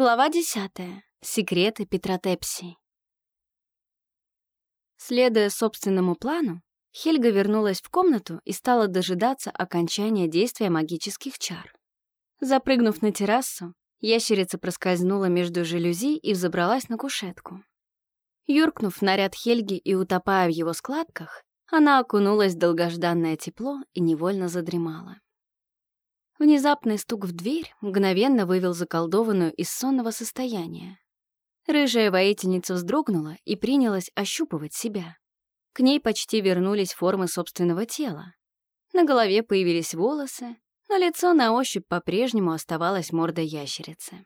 Глава десятая. Секреты Петротепсии. Следуя собственному плану, Хельга вернулась в комнату и стала дожидаться окончания действия магических чар. Запрыгнув на террасу, ящерица проскользнула между жалюзи и взобралась на кушетку. Юркнув в наряд Хельги и утопая в его складках, она окунулась в долгожданное тепло и невольно задремала. Внезапный стук в дверь мгновенно вывел заколдованную из сонного состояния. Рыжая воительница вздрогнула и принялась ощупывать себя. К ней почти вернулись формы собственного тела. На голове появились волосы, но лицо на ощупь по-прежнему оставалось мордой ящерицы.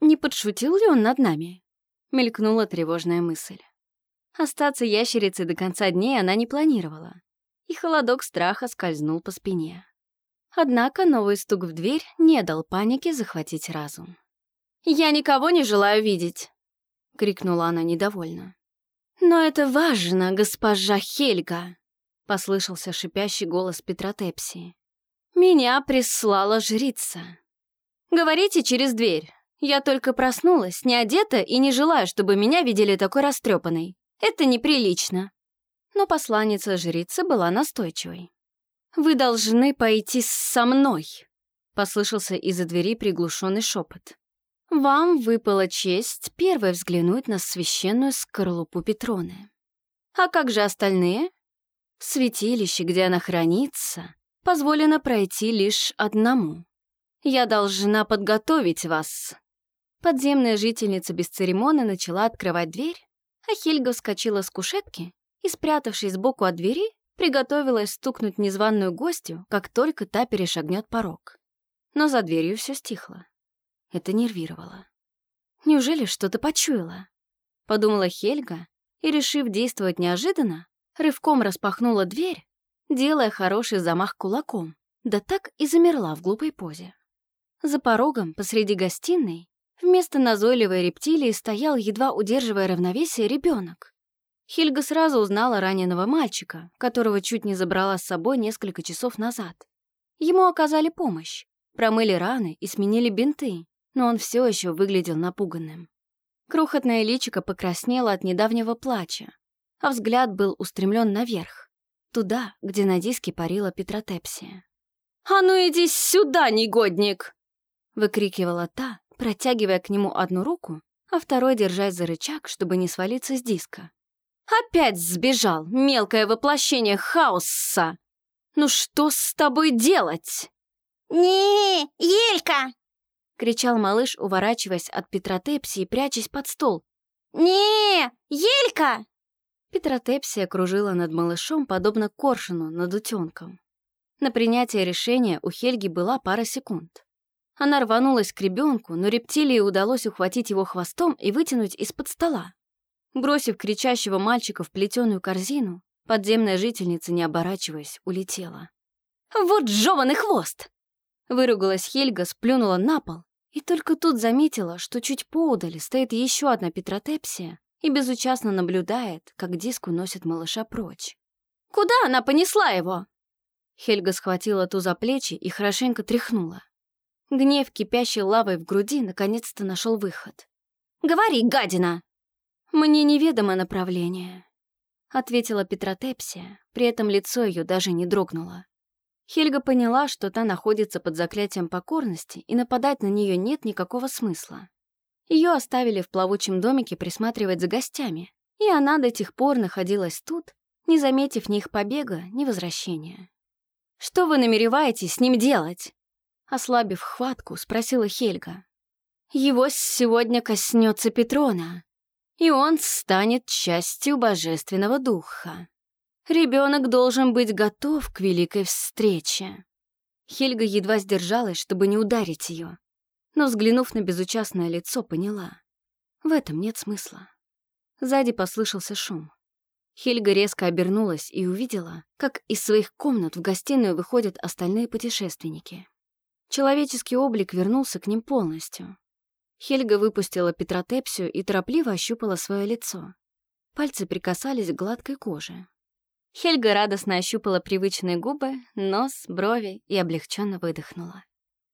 «Не подшутил ли он над нами?» — мелькнула тревожная мысль. Остаться ящерицей до конца дней она не планировала, и холодок страха скользнул по спине. Однако новый стук в дверь не дал панике захватить разум. «Я никого не желаю видеть!» — крикнула она недовольно. «Но это важно, госпожа Хельга!» — послышался шипящий голос Петротепсии. «Меня прислала жрица. Говорите через дверь. Я только проснулась, не одета и не желаю, чтобы меня видели такой растрепанной. Это неприлично». Но посланница жрицы была настойчивой. «Вы должны пойти со мной», — послышался из-за двери приглушенный шепот. «Вам выпала честь первой взглянуть на священную скорлупу Петроны. А как же остальные? В святилище, где она хранится, позволено пройти лишь одному. Я должна подготовить вас». Подземная жительница без церемонии начала открывать дверь, а Хельга вскочила с кушетки и, спрятавшись сбоку от двери, Приготовилась стукнуть незваную гостью, как только та перешагнет порог. Но за дверью все стихло. Это нервировало. Неужели что-то почуяла? Подумала Хельга и, решив действовать неожиданно, рывком распахнула дверь, делая хороший замах кулаком, да так и замерла в глупой позе. За порогом, посреди гостиной, вместо назойливой рептилии стоял, едва удерживая равновесие, ребенок. Хильга сразу узнала раненого мальчика, которого чуть не забрала с собой несколько часов назад. Ему оказали помощь, промыли раны и сменили бинты, но он все еще выглядел напуганным. Крохотное личико покраснело от недавнего плача, а взгляд был устремлен наверх, туда, где на диске парила Петротепсия. «А ну иди сюда, негодник!» — выкрикивала та, протягивая к нему одну руку, а второй держась за рычаг, чтобы не свалиться с диска. Опять сбежал, мелкое воплощение хаоса. Ну что с тобой делать? Не, Елька! кричал малыш, уворачиваясь от Петротепсии и прячась под стол. Не, Елька! Петротепсия кружила над малышом, подобно коршуну над утенком. На принятие решения у Хельги была пара секунд. Она рванулась к ребенку, но рептилии удалось ухватить его хвостом и вытянуть из-под стола. Бросив кричащего мальчика в плетеную корзину, подземная жительница, не оборачиваясь, улетела. «Вот жеванный хвост!» Выругалась Хельга, сплюнула на пол, и только тут заметила, что чуть поудали стоит еще одна Петротепсия и безучастно наблюдает, как диск уносит малыша прочь. «Куда она понесла его?» Хельга схватила ту за плечи и хорошенько тряхнула. Гнев, кипящий лавой в груди, наконец-то нашел выход. «Говори, гадина!» «Мне неведомо направление», — ответила Петротепсия, при этом лицо ее даже не дрогнуло. Хельга поняла, что та находится под заклятием покорности, и нападать на нее нет никакого смысла. Ее оставили в плавучем домике присматривать за гостями, и она до тех пор находилась тут, не заметив ни их побега, ни возвращения. «Что вы намереваетесь с ним делать?» Ослабив хватку, спросила Хельга. «Его сегодня коснется Петрона», и он станет частью Божественного Духа. Ребенок должен быть готов к великой встрече. Хельга едва сдержалась, чтобы не ударить ее, но, взглянув на безучастное лицо, поняла. В этом нет смысла. Сзади послышался шум. Хельга резко обернулась и увидела, как из своих комнат в гостиную выходят остальные путешественники. Человеческий облик вернулся к ним полностью. Хельга выпустила Петротепсию и торопливо ощупала свое лицо. Пальцы прикасались к гладкой коже. Хельга радостно ощупала привычные губы, нос, брови и облегченно выдохнула.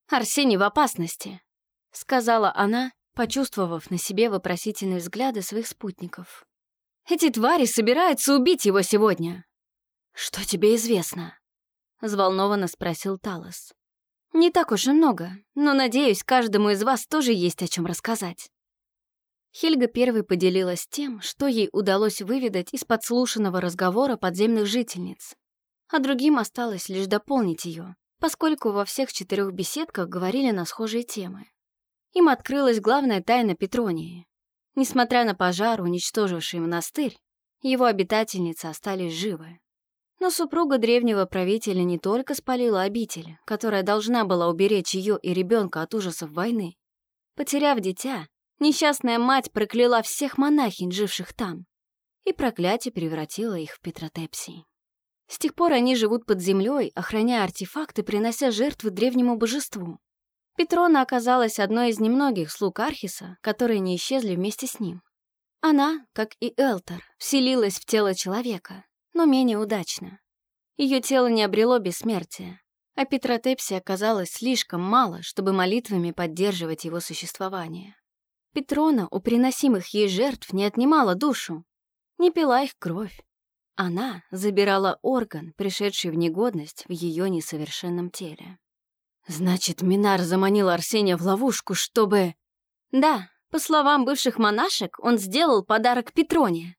«Арсений в опасности», — сказала она почувствовав на себе вопросительные взгляды своих спутников. «Эти твари собираются убить его сегодня!» «Что тебе известно?» — взволнованно спросил Талос. «Не так уж и много, но, надеюсь, каждому из вас тоже есть о чем рассказать». Хельга первой поделилась тем, что ей удалось выведать из подслушанного разговора подземных жительниц, а другим осталось лишь дополнить ее, поскольку во всех четырех беседках говорили на схожие темы. Им открылась главная тайна Петронии. Несмотря на пожар, уничтоживший монастырь, его обитательницы остались живы. Но супруга древнего правителя не только спалила обитель, которая должна была уберечь ее и ребенка от ужасов войны. Потеряв дитя, несчастная мать прокляла всех монахинь, живших там, и проклятие превратило их в Петротепсии. С тех пор они живут под землей, охраняя артефакты, принося жертвы древнему божеству. Петрона оказалась одной из немногих слуг Архиса, которые не исчезли вместе с ним. Она, как и Элтер, вселилась в тело человека, но менее удачно. Ее тело не обрело бессмертия, а Петротепси оказалось слишком мало, чтобы молитвами поддерживать его существование. Петрона у приносимых ей жертв не отнимала душу, не пила их кровь. Она забирала орган, пришедший в негодность в ее несовершенном теле. Значит, Минар заманил Арсения в ловушку, чтобы... Да, по словам бывших монашек, он сделал подарок Петроне.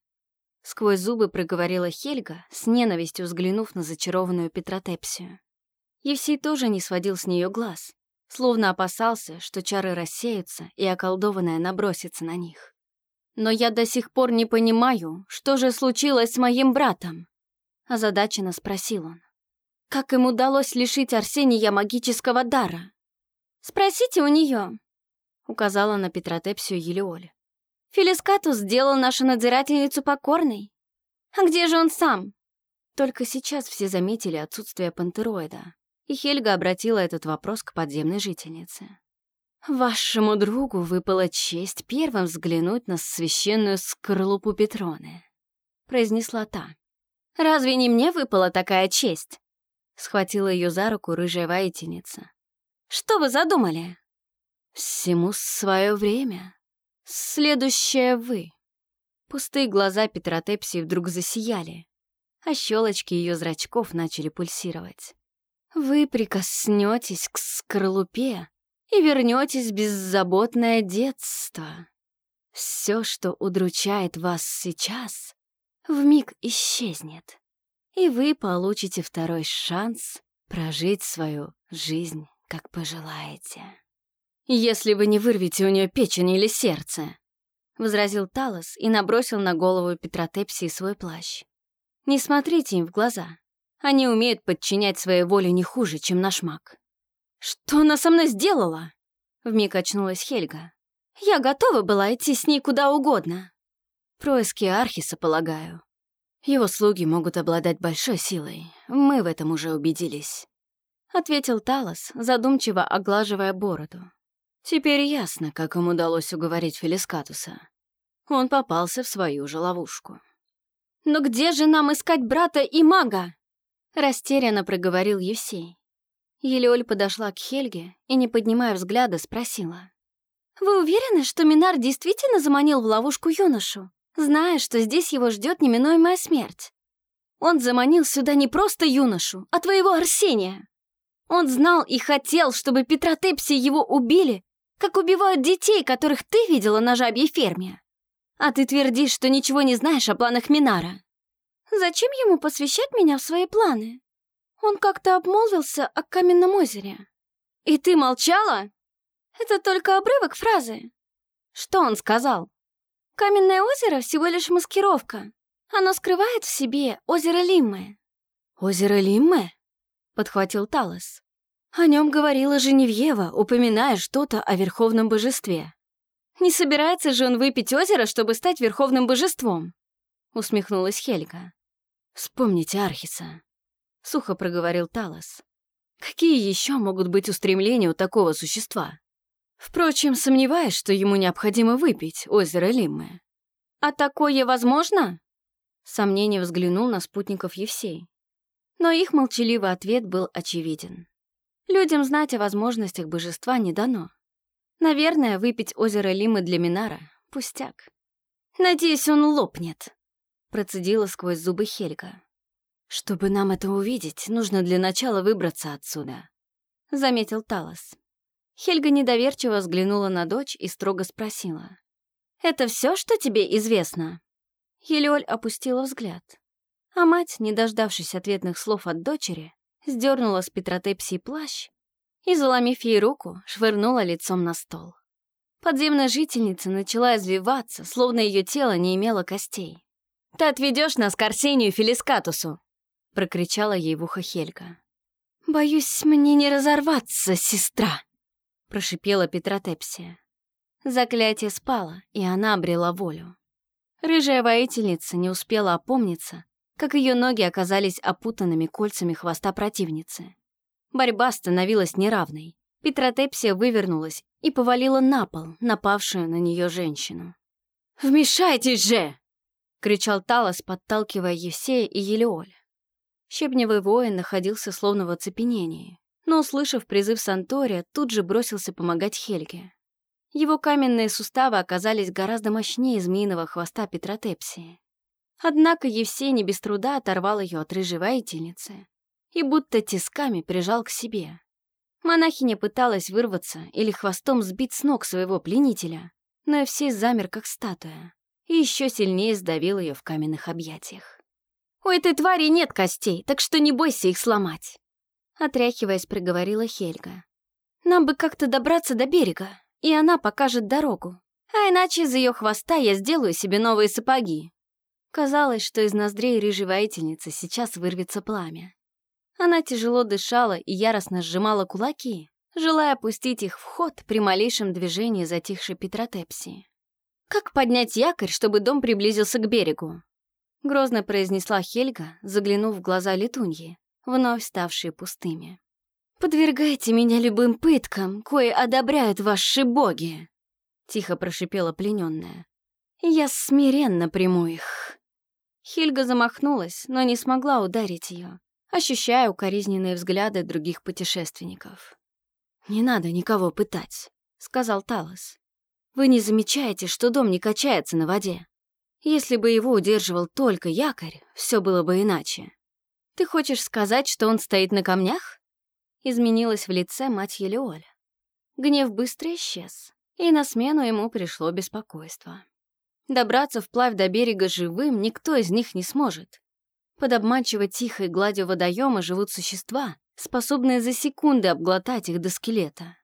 Сквозь зубы проговорила Хельга, с ненавистью взглянув на зачарованную Петротепсию. Евсей тоже не сводил с нее глаз, словно опасался, что чары рассеются и околдованная набросится на них. «Но я до сих пор не понимаю, что же случилось с моим братом?» Озадаченно спросил он. «Как им удалось лишить Арсения магического дара?» «Спросите у нее», — указала на Петротепсию Елеоль. Фелискатус сделал нашу надзирательницу покорной. А где же он сам? Только сейчас все заметили отсутствие пантероида, и Хельга обратила этот вопрос к подземной жительнице. «Вашему другу выпала честь первым взглянуть на священную скорлупу Петроны», — произнесла та. «Разве не мне выпала такая честь?» — схватила ее за руку рыжая воительница. «Что вы задумали?» «Всему свое время», Следующее вы. Пустые глаза Петротепсии вдруг засияли, а щелочки ее зрачков начали пульсировать. Вы прикоснетесь к скорлупе и вернетесь беззаботное детство. Все, что удручает вас сейчас, вмиг исчезнет, и вы получите второй шанс прожить свою жизнь, как пожелаете. «Если вы не вырвете у нее печень или сердце», — возразил Талос и набросил на голову Петротепсии свой плащ. «Не смотрите им в глаза. Они умеют подчинять своей воле не хуже, чем наш маг». «Что она со мной сделала?» — вмиг очнулась Хельга. «Я готова была идти с ней куда угодно». «Происки Архиса, полагаю. Его слуги могут обладать большой силой. Мы в этом уже убедились», — ответил Талос, задумчиво оглаживая бороду. Теперь ясно, как им удалось уговорить Фелискатуса. Он попался в свою же ловушку. «Но где же нам искать брата и мага?» Растерянно проговорил Евсей. Елеоль подошла к Хельге и, не поднимая взгляда, спросила. «Вы уверены, что Минар действительно заманил в ловушку юношу, зная, что здесь его ждет неминуемая смерть? Он заманил сюда не просто юношу, а твоего Арсения. Он знал и хотел, чтобы Петра Тепси его убили как убивают детей, которых ты видела на жабьей ферме. А ты твердишь, что ничего не знаешь о планах Минара. Зачем ему посвящать меня в свои планы? Он как-то обмолвился о каменном озере. И ты молчала? Это только обрывок фразы. Что он сказал? Каменное озеро всего лишь маскировка. Оно скрывает в себе озеро Лиммы. «Озеро Лиммы?» — подхватил Талос. О нем говорила Женевьева, упоминая что-то о верховном божестве. «Не собирается же он выпить озеро, чтобы стать верховным божеством?» — усмехнулась Хельга. «Вспомните Архиса», — сухо проговорил Талос. «Какие еще могут быть устремления у такого существа? Впрочем, сомневаюсь, что ему необходимо выпить озеро Лиммы». «А такое возможно?» Сомнение взглянул на спутников Евсей. Но их молчаливый ответ был очевиден. Людям знать о возможностях божества не дано. Наверное, выпить озеро Лимы для Минара — пустяк. «Надеюсь, он лопнет», — процедила сквозь зубы Хельга. «Чтобы нам это увидеть, нужно для начала выбраться отсюда», — заметил Талос. Хельга недоверчиво взглянула на дочь и строго спросила. «Это все, что тебе известно?» Елеоль опустила взгляд. А мать, не дождавшись ответных слов от дочери, сдернула с Петротепсии плащ и, заломив ей руку, швырнула лицом на стол. Подземная жительница начала извиваться, словно ее тело не имело костей. «Ты отведешь нас к Арсению Фелискатусу!» — прокричала ей в ухо Хельга. «Боюсь, мне не разорваться, сестра!» — прошипела Петротепсия. Заклятие спало, и она обрела волю. Рыжая воительница не успела опомниться, как ее ноги оказались опутанными кольцами хвоста противницы. Борьба становилась неравной. Петротепсия вывернулась и повалила на пол напавшую на нее женщину. «Вмешайтесь же!» — кричал Талос, подталкивая Евсея и Елеоль. Щебневый воин находился словно в оцепенении, но, услышав призыв Сантория, тут же бросился помогать Хельге. Его каменные суставы оказались гораздо мощнее змеиного хвоста Петротепсии. Однако Евсений без труда оторвал ее от рыжей и будто тисками прижал к себе. Монахиня пыталась вырваться или хвостом сбить с ног своего пленителя, но Евсей замер, как статуя, и еще сильнее сдавил ее в каменных объятиях. «У этой твари нет костей, так что не бойся их сломать!» Отряхиваясь, проговорила Хельга. «Нам бы как-то добраться до берега, и она покажет дорогу. А иначе из ее хвоста я сделаю себе новые сапоги. Казалось, что из ноздрей рыжей воительницы сейчас вырвется пламя. Она тяжело дышала и яростно сжимала кулаки, желая опустить их в ход при малейшем движении затихшей Петротепсии. «Как поднять якорь, чтобы дом приблизился к берегу?» Грозно произнесла Хельга, заглянув в глаза летуньи, вновь ставшие пустыми. «Подвергайте меня любым пыткам, кое одобряют ваши боги!» Тихо прошипела плененная. «Я смиренно приму их!» Хильга замахнулась, но не смогла ударить ее, ощущая укоризненные взгляды других путешественников. «Не надо никого пытать», — сказал Талос. «Вы не замечаете, что дом не качается на воде? Если бы его удерживал только якорь, все было бы иначе. Ты хочешь сказать, что он стоит на камнях?» изменилась в лице мать Елеоля. Гнев быстро исчез, и на смену ему пришло беспокойство. Добраться вплавь до берега живым никто из них не сможет. Под обманчиво тихой гладью водоема живут существа, способные за секунды обглотать их до скелета.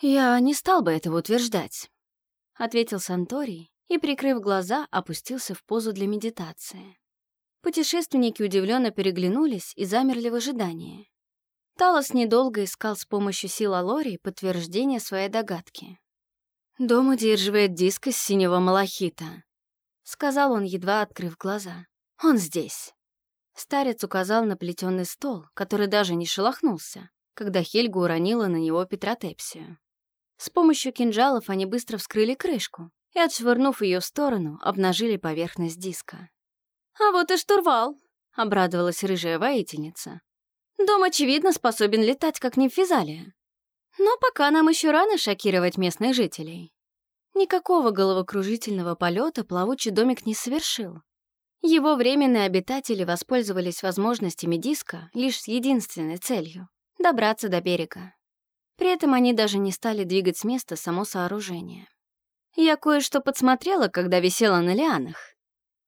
«Я не стал бы этого утверждать», — ответил Санторий и, прикрыв глаза, опустился в позу для медитации. Путешественники удивленно переглянулись и замерли в ожидании. Талос недолго искал с помощью сил Алории подтверждение своей догадки. «Дом удерживает диск из синего малахита», — сказал он, едва открыв глаза. «Он здесь». Старец указал на плетеный стол, который даже не шелохнулся, когда Хельга уронила на него Петротепсию. С помощью кинжалов они быстро вскрыли крышку и, отшвырнув ее в сторону, обнажили поверхность диска. «А вот и штурвал!» — обрадовалась рыжая воительница. Дом, очевидно, способен летать, как нимфизалия. Но пока нам еще рано шокировать местных жителей. Никакого головокружительного полета плавучий домик не совершил. Его временные обитатели воспользовались возможностями диска лишь с единственной целью — добраться до берега. При этом они даже не стали двигать с места само сооружение. Я кое-что подсмотрела, когда висела на лианах.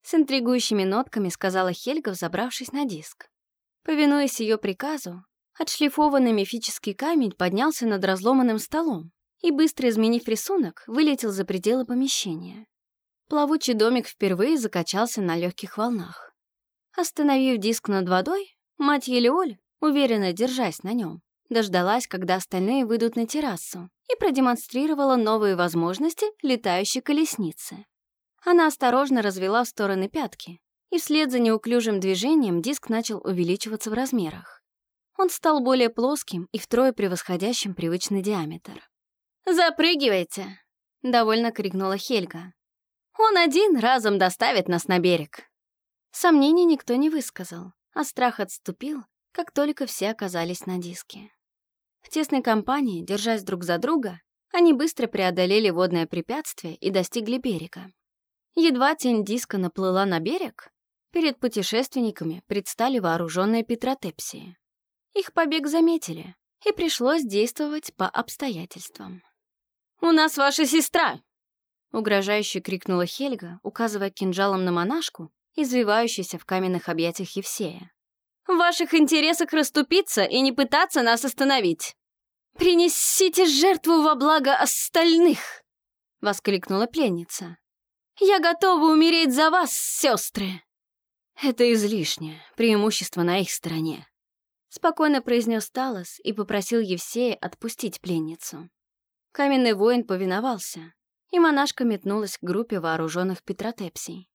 С интригующими нотками сказала Хельга, взобравшись на диск. Повинуясь ее приказу, отшлифованный мифический камень поднялся над разломанным столом и, быстро изменив рисунок, вылетел за пределы помещения. Плавучий домик впервые закачался на легких волнах. Остановив диск над водой, мать Елеоль, уверенно держась на нем, дождалась, когда остальные выйдут на террасу, и продемонстрировала новые возможности летающей колесницы. Она осторожно развела в стороны пятки, и вслед за неуклюжим движением диск начал увеличиваться в размерах. Он стал более плоским и втрое превосходящим привычный диаметр. «Запрыгивайте!» — довольно крикнула Хельга. «Он один разом доставит нас на берег!» Сомнений никто не высказал, а страх отступил, как только все оказались на диске. В тесной компании, держась друг за друга, Они быстро преодолели водное препятствие и достигли берега. Едва тень диска наплыла на берег, перед путешественниками предстали вооруженные петротепсии. Их побег заметили, и пришлось действовать по обстоятельствам. «У нас ваша сестра!» Угрожающе крикнула Хельга, указывая кинжалом на монашку, извивающуюся в каменных объятиях Евсея. «В ваших интересах расступиться и не пытаться нас остановить!» «Принесите жертву во благо остальных!» — воскликнула пленница. «Я готова умереть за вас, сестры!» «Это излишнее, преимущество на их стороне», — спокойно произнес Талос и попросил Евсея отпустить пленницу. Каменный воин повиновался, и монашка метнулась к группе вооруженных петротепсий.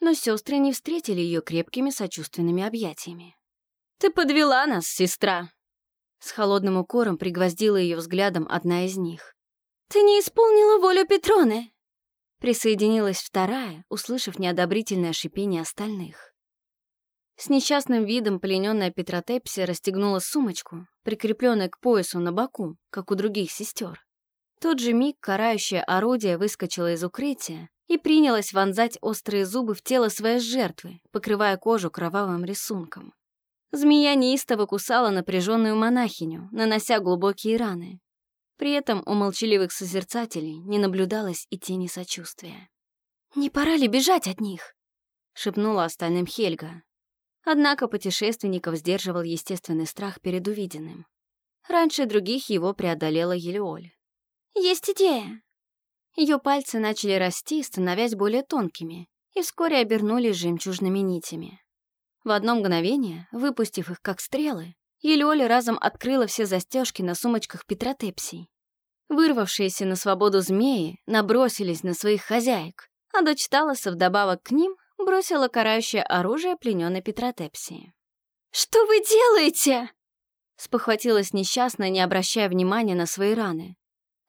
Но сестры не встретили ее крепкими сочувственными объятиями. «Ты подвела нас, сестра!» С холодным укором пригвоздила ее взглядом одна из них. «Ты не исполнила волю Петроны!» Присоединилась вторая, услышав неодобрительное шипение остальных. С несчастным видом плененная Петротепсия расстегнула сумочку, прикрепленную к поясу на боку, как у других сестер. тот же миг карающее орудие выскочило из укрытия и принялось вонзать острые зубы в тело своей жертвы, покрывая кожу кровавым рисунком. Змея неистово кусала напряженную монахиню, нанося глубокие раны. При этом у молчаливых созерцателей не наблюдалось и тени сочувствия. «Не пора ли бежать от них?» — шепнула остальным Хельга. Однако путешественников сдерживал естественный страх перед увиденным. Раньше других его преодолела Елеоль. «Есть идея!» Ее пальцы начали расти, становясь более тонкими, и вскоре обернулись жемчужными нитями. В одно мгновение, выпустив их как стрелы, Елеоля разом открыла все застежки на сумочках Петротепсий. Вырвавшиеся на свободу змеи набросились на своих хозяек, а дочь Талоса вдобавок к ним бросила карающее оружие плененной Петротепсии. «Что вы делаете?» Спохватилась несчастная, не обращая внимания на свои раны.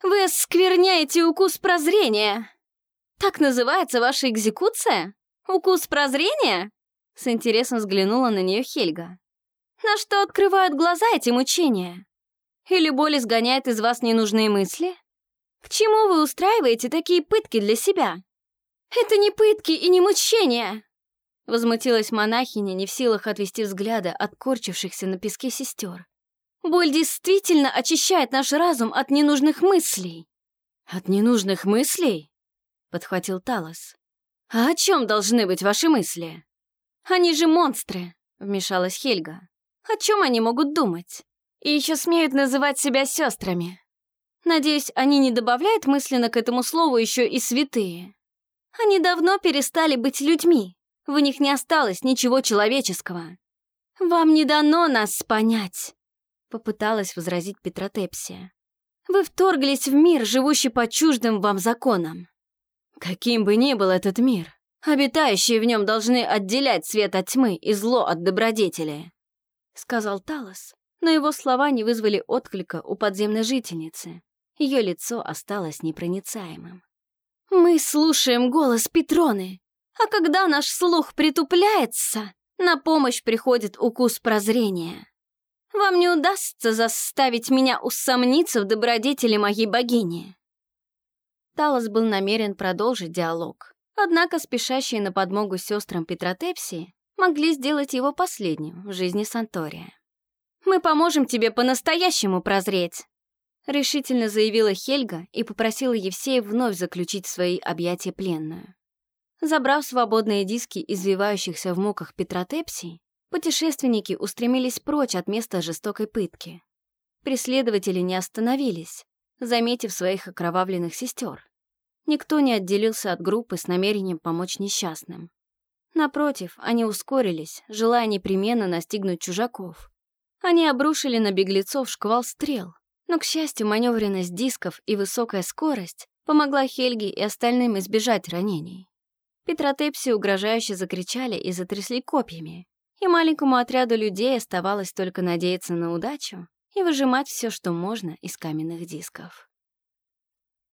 «Вы оскверняете укус прозрения!» «Так называется ваша экзекуция? Укус прозрения?» С интересом взглянула на нее Хельга. «На что открывают глаза эти мучения? Или боль изгоняет из вас ненужные мысли? К чему вы устраиваете такие пытки для себя? Это не пытки и не мучения!» Возмутилась монахиня, не в силах отвести взгляда от корчившихся на песке сестер. «Боль действительно очищает наш разум от ненужных мыслей». «От ненужных мыслей?» — подхватил Талос. «А о чем должны быть ваши мысли?» «Они же монстры!» — вмешалась Хельга. «О чем они могут думать? И еще смеют называть себя сестрами. Надеюсь, они не добавляют мысленно к этому слову еще и святые. Они давно перестали быть людьми. В них не осталось ничего человеческого. Вам не дано нас понять», — попыталась возразить Петротепсия. «Вы вторглись в мир, живущий по чуждым вам законам». «Каким бы ни был этот мир, Обитающие в нем должны отделять свет от тьмы и зло от добродетели», — сказал Талос, но его слова не вызвали отклика у подземной жительницы. Ее лицо осталось непроницаемым. «Мы слушаем голос Петроны, а когда наш слух притупляется, на помощь приходит укус прозрения. Вам не удастся заставить меня усомниться в добродетели моей богини». Талос был намерен продолжить диалог, Однако спешащие на подмогу сестрам Петротепсии могли сделать его последним в жизни Сантория. «Мы поможем тебе по-настоящему прозреть», — решительно заявила Хельга и попросила Евсея вновь заключить в свои объятия пленную. Забрав свободные диски извивающихся в муках Петротепсий, путешественники устремились прочь от места жестокой пытки. Преследователи не остановились, заметив своих окровавленных сестер. Никто не отделился от группы с намерением помочь несчастным. Напротив, они ускорились, желая непременно настигнуть чужаков. Они обрушили на беглецов шквал стрел, но, к счастью, маневренность дисков и высокая скорость помогла Хельге и остальным избежать ранений. Петротепси угрожающе закричали и затрясли копьями, и маленькому отряду людей оставалось только надеяться на удачу и выжимать все, что можно из каменных дисков.